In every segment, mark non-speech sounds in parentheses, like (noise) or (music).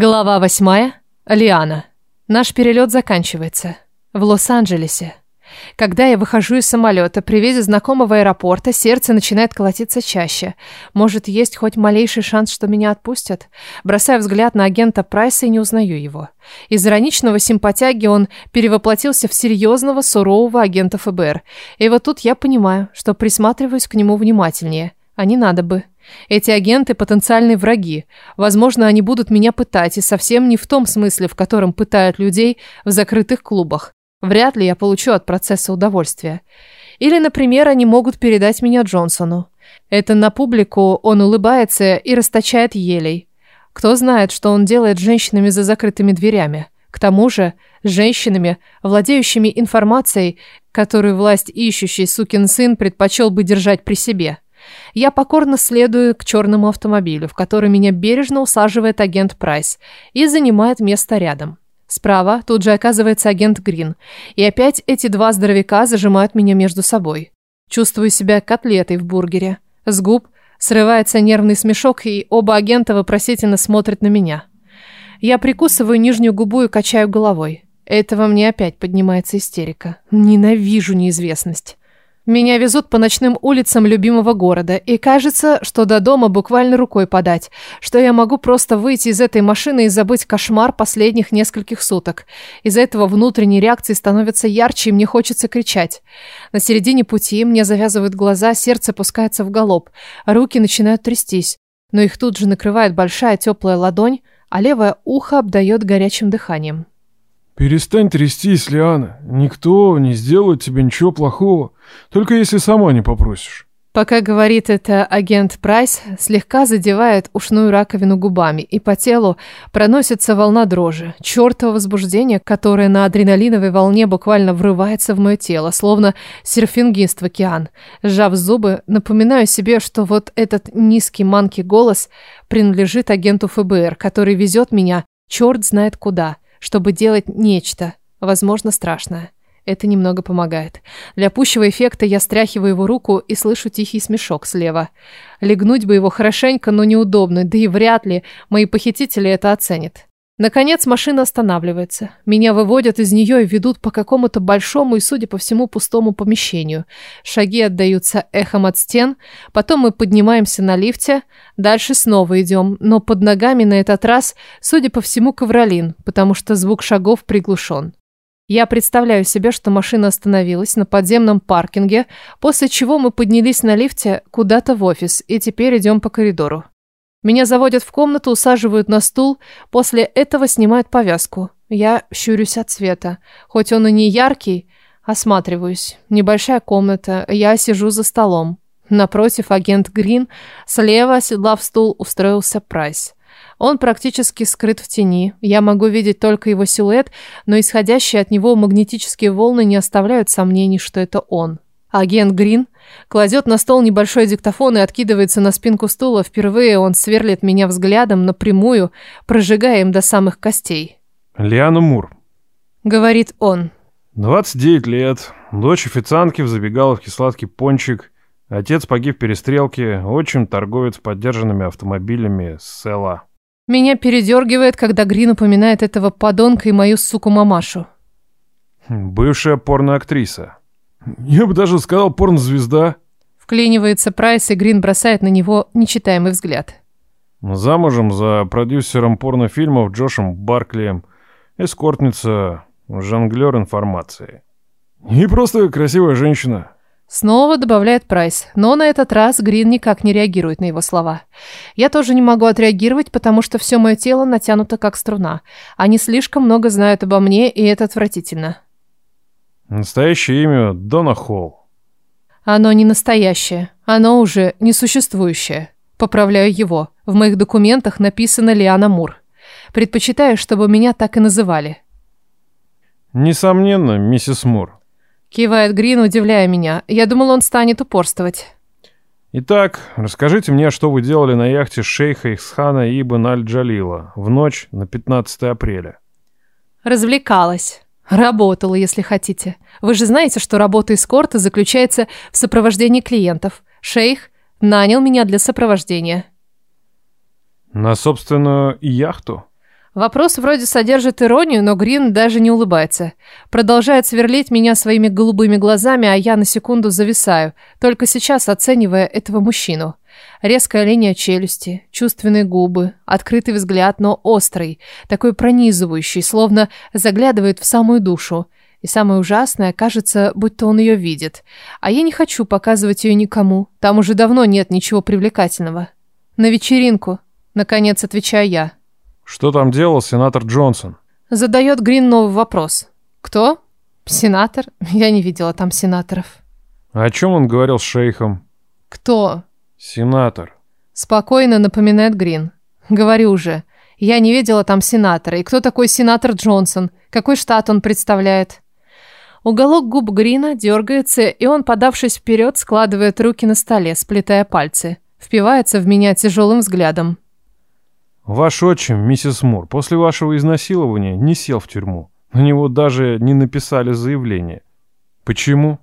Глава восьмая. Лиана. Наш перелет заканчивается. В Лос-Анджелесе. Когда я выхожу из самолета, при виде знакомого аэропорта, сердце начинает колотиться чаще. Может, есть хоть малейший шанс, что меня отпустят? Бросаю взгляд на агента Прайса и не узнаю его. Из ироничного симпатяги он перевоплотился в серьезного, сурового агента ФБР. И вот тут я понимаю, что присматриваюсь к нему внимательнее. А не надо бы. Эти агенты – потенциальные враги. Возможно, они будут меня пытать, и совсем не в том смысле, в котором пытают людей в закрытых клубах. Вряд ли я получу от процесса удовольствие. Или, например, они могут передать меня Джонсону. Это на публику он улыбается и расточает елей. Кто знает, что он делает с женщинами за закрытыми дверями. К тому же, с женщинами, владеющими информацией, которую власть ищущий сукин сын предпочел бы держать при себе. Я покорно следую к черному автомобилю, в который меня бережно усаживает агент Прайс и занимает место рядом. Справа тут же оказывается агент Грин, и опять эти два здоровяка зажимают меня между собой. Чувствую себя котлетой в бургере. С губ срывается нервный смешок, и оба агента вопросительно смотрят на меня. Я прикусываю нижнюю губу и качаю головой. Этого мне опять поднимается истерика. Ненавижу неизвестность. Меня везут по ночным улицам любимого города, и кажется, что до дома буквально рукой подать, что я могу просто выйти из этой машины и забыть кошмар последних нескольких суток. Из-за этого внутренние реакции становятся ярче, и мне хочется кричать. На середине пути мне завязывают глаза, сердце пускается в галоп, руки начинают трястись, но их тут же накрывает большая теплая ладонь, а левое ухо обдает горячим дыханием. «Перестань трястись, Лиана. Никто не сделает тебе ничего плохого, только если сама не попросишь». Пока говорит это агент Прайс, слегка задевает ушную раковину губами, и по телу проносится волна дрожи, чертово возбуждение, которое на адреналиновой волне буквально врывается в мое тело, словно серфингист в океан. Сжав зубы, напоминаю себе, что вот этот низкий манкий голос принадлежит агенту ФБР, который везет меня черт знает куда – чтобы делать нечто, возможно, страшное. Это немного помогает. Для пущего эффекта я стряхиваю его руку и слышу тихий смешок слева. Легнуть бы его хорошенько, но неудобно, да и вряд ли мои похитители это оценят. Наконец машина останавливается. Меня выводят из нее и ведут по какому-то большому и, судя по всему, пустому помещению. Шаги отдаются эхом от стен. Потом мы поднимаемся на лифте. Дальше снова идем. Но под ногами на этот раз, судя по всему, ковролин, потому что звук шагов приглушен. Я представляю себе, что машина остановилась на подземном паркинге, после чего мы поднялись на лифте куда-то в офис и теперь идем по коридору. Меня заводят в комнату, усаживают на стул, после этого снимают повязку. Я щурюсь от света. Хоть он и не яркий, осматриваюсь. Небольшая комната, я сижу за столом. Напротив агент Грин, слева, оседлав стул, устроился Прайс. Он практически скрыт в тени. Я могу видеть только его силуэт, но исходящие от него магнетические волны не оставляют сомнений, что это он. Агент Грин кладет на стол небольшой диктофон и откидывается на спинку стула. Впервые он сверлит меня взглядом напрямую, прожигая им до самых костей. «Лиана Мур», — говорит он. «29 лет, дочь официантки в забегаловке «Сладкий пончик», отец погиб в перестрелке, отчим торговец поддержанными автомобилями с села». Меня передергивает, когда Грин упоминает этого подонка и мою суку-мамашу. «Бывшая порноактриса», я бы даже сказал порнозвезда. Вклинивается Прайс, и Грин бросает на него нечитаемый взгляд. Замужем за продюсером порнофильмов Джошем Барклием. Эскортница, жонглер информации. И просто красивая женщина. Снова добавляет Прайс, но на этот раз Грин никак не реагирует на его слова. Я тоже не могу отреагировать, потому что все мое тело натянуто как струна. Они слишком много знают обо мне, и это отвратительно. Настоящее имя Дона Холл. Оно не настоящее. Оно уже несуществующее. Поправляю его. В моих документах написано Лиана Мур. Предпочитаю, чтобы меня так и называли. Несомненно, миссис Мур. Кивает Грин, удивляя меня. Я думал, он станет упорствовать. Итак, расскажите мне, что вы делали на яхте шейха Ихсхана Ибн Аль-Джалила в ночь на 15 апреля. Развлекалась. Работала, если хотите. Вы же знаете, что работа эскорта заключается в сопровождении клиентов. Шейх нанял меня для сопровождения. На собственную яхту? Вопрос вроде содержит иронию, но Грин даже не улыбается. Продолжает сверлить меня своими голубыми глазами, а я на секунду зависаю, только сейчас оценивая этого мужчину. Резкая линия челюсти, чувственные губы, открытый взгляд, но острый, такой пронизывающий, словно заглядывает в самую душу. И самое ужасное, кажется, будто он ее видит. А я не хочу показывать ее никому. Там уже давно нет ничего привлекательного. На вечеринку, наконец отвечаю я. Что там делал сенатор Джонсон? Задает Грин новый вопрос. Кто? Сенатор? (laughs) Я не видела там сенаторов. О чем он говорил с шейхом? Кто? Сенатор. Спокойно напоминает Грин. Говорю же, я не видела там сенатора. И кто такой сенатор Джонсон? Какой штат он представляет? Уголок губ Грина дергается, и он, подавшись вперед, складывает руки на столе, сплетая пальцы. Впивается в меня тяжелым взглядом. Ваш отчим, миссис Мур, после вашего изнасилования не сел в тюрьму. На него даже не написали заявление. Почему?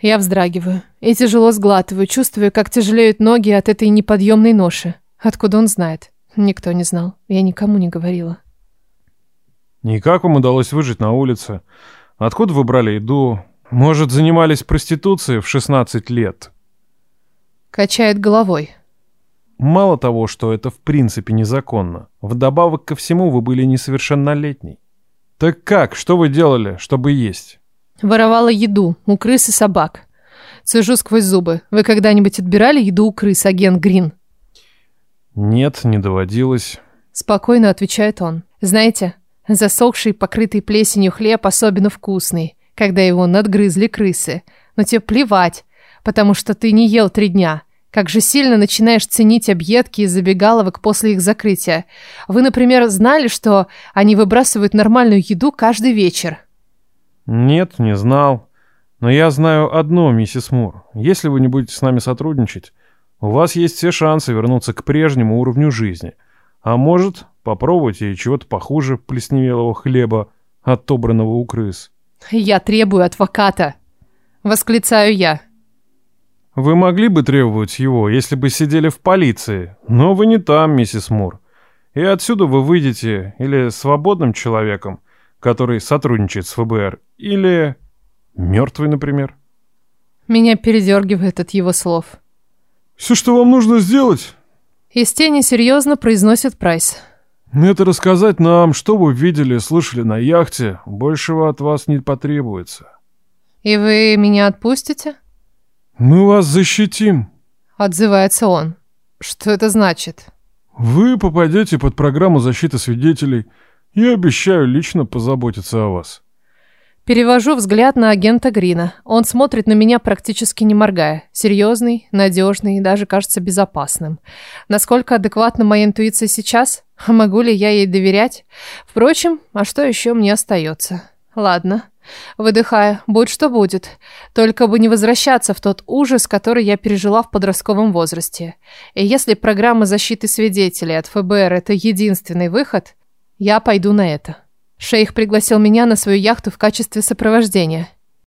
Я вздрагиваю и тяжело сглатываю, чувствую, как тяжелеют ноги от этой неподъемной ноши. Откуда он знает? Никто не знал. Я никому не говорила. И как вам удалось выжить на улице? Откуда вы брали еду? Может, занимались проституцией в 16 лет? Качает головой. Мало того, что это в принципе незаконно, вдобавок ко всему вы были несовершеннолетней. Так как, что вы делали, чтобы есть? Воровала еду у крыс и собак. Цежу сквозь зубы. Вы когда-нибудь отбирали еду у крыс, агент Грин? Нет, не доводилось. Спокойно отвечает он. Знаете, засохший, покрытый плесенью хлеб особенно вкусный, когда его надгрызли крысы. Но тебе плевать, потому что ты не ел три дня. Как же сильно начинаешь ценить объедки из забегаловок после их закрытия. Вы, например, знали, что они выбрасывают нормальную еду каждый вечер? Нет, не знал. Но я знаю одно, миссис Мур. Если вы не будете с нами сотрудничать, у вас есть все шансы вернуться к прежнему уровню жизни. А может, попробуйте чего-то похуже плесневелого хлеба, отобранного у крыс. Я требую адвоката. Восклицаю я. Вы могли бы требовать его, если бы сидели в полиции, но вы не там, миссис Мур. И отсюда вы выйдете или свободным человеком, который сотрудничает с ФБР, или мертвый, например. Меня передергивает от его слов. Все, что вам нужно сделать... Из тени серьезно произносит Прайс. Это рассказать нам, что вы видели, слышали на яхте. Большего от вас не потребуется. И вы меня отпустите? «Мы вас защитим», — отзывается он. «Что это значит?» «Вы попадете под программу защиты свидетелей. Я обещаю лично позаботиться о вас». Перевожу взгляд на агента Грина. Он смотрит на меня практически не моргая. Серьезный, надежный и даже кажется безопасным. Насколько адекватна моя интуиция сейчас? Могу ли я ей доверять? Впрочем, а что еще мне остается? Ладно. Выдыхая, будь что будет. Только бы не возвращаться в тот ужас, который я пережила в подростковом возрасте. И если программа защиты свидетелей от ФБР – это единственный выход, я пойду на это. Шейх пригласил меня на свою яхту в качестве сопровождения.